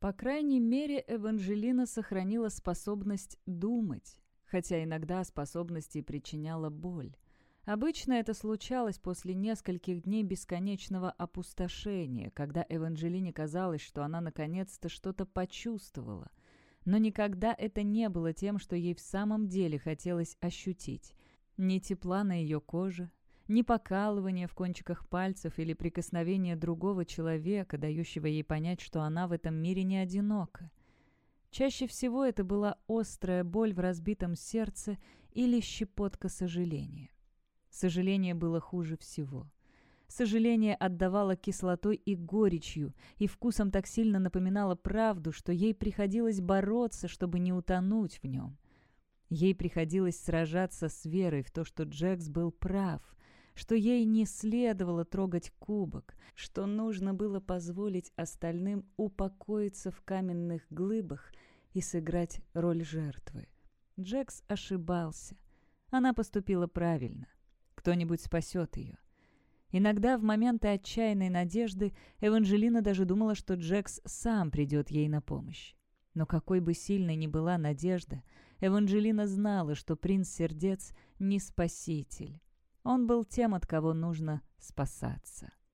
По крайней мере, Эванжелина сохранила способность думать, хотя иногда способности причиняла боль. Обычно это случалось после нескольких дней бесконечного опустошения, когда Эванжелине казалось, что она наконец-то что-то почувствовала. Но никогда это не было тем, что ей в самом деле хотелось ощутить. Ни тепла на ее коже, ни покалывания в кончиках пальцев или прикосновения другого человека, дающего ей понять, что она в этом мире не одинока. Чаще всего это была острая боль в разбитом сердце или щепотка сожаления. Сожаление было хуже всего. Сожаление отдавало кислотой и горечью, и вкусом так сильно напоминало правду, что ей приходилось бороться, чтобы не утонуть в нем. Ей приходилось сражаться с верой в то, что Джекс был прав, что ей не следовало трогать кубок, что нужно было позволить остальным упокоиться в каменных глыбах и сыграть роль жертвы. Джекс ошибался. Она поступила правильно. Кто-нибудь спасет ее. Иногда в моменты отчаянной надежды Эванжелина даже думала, что Джекс сам придет ей на помощь. Но какой бы сильной ни была надежда, Эванжелина знала, что принц сердец не спаситель. Он был тем, от кого нужно спасаться.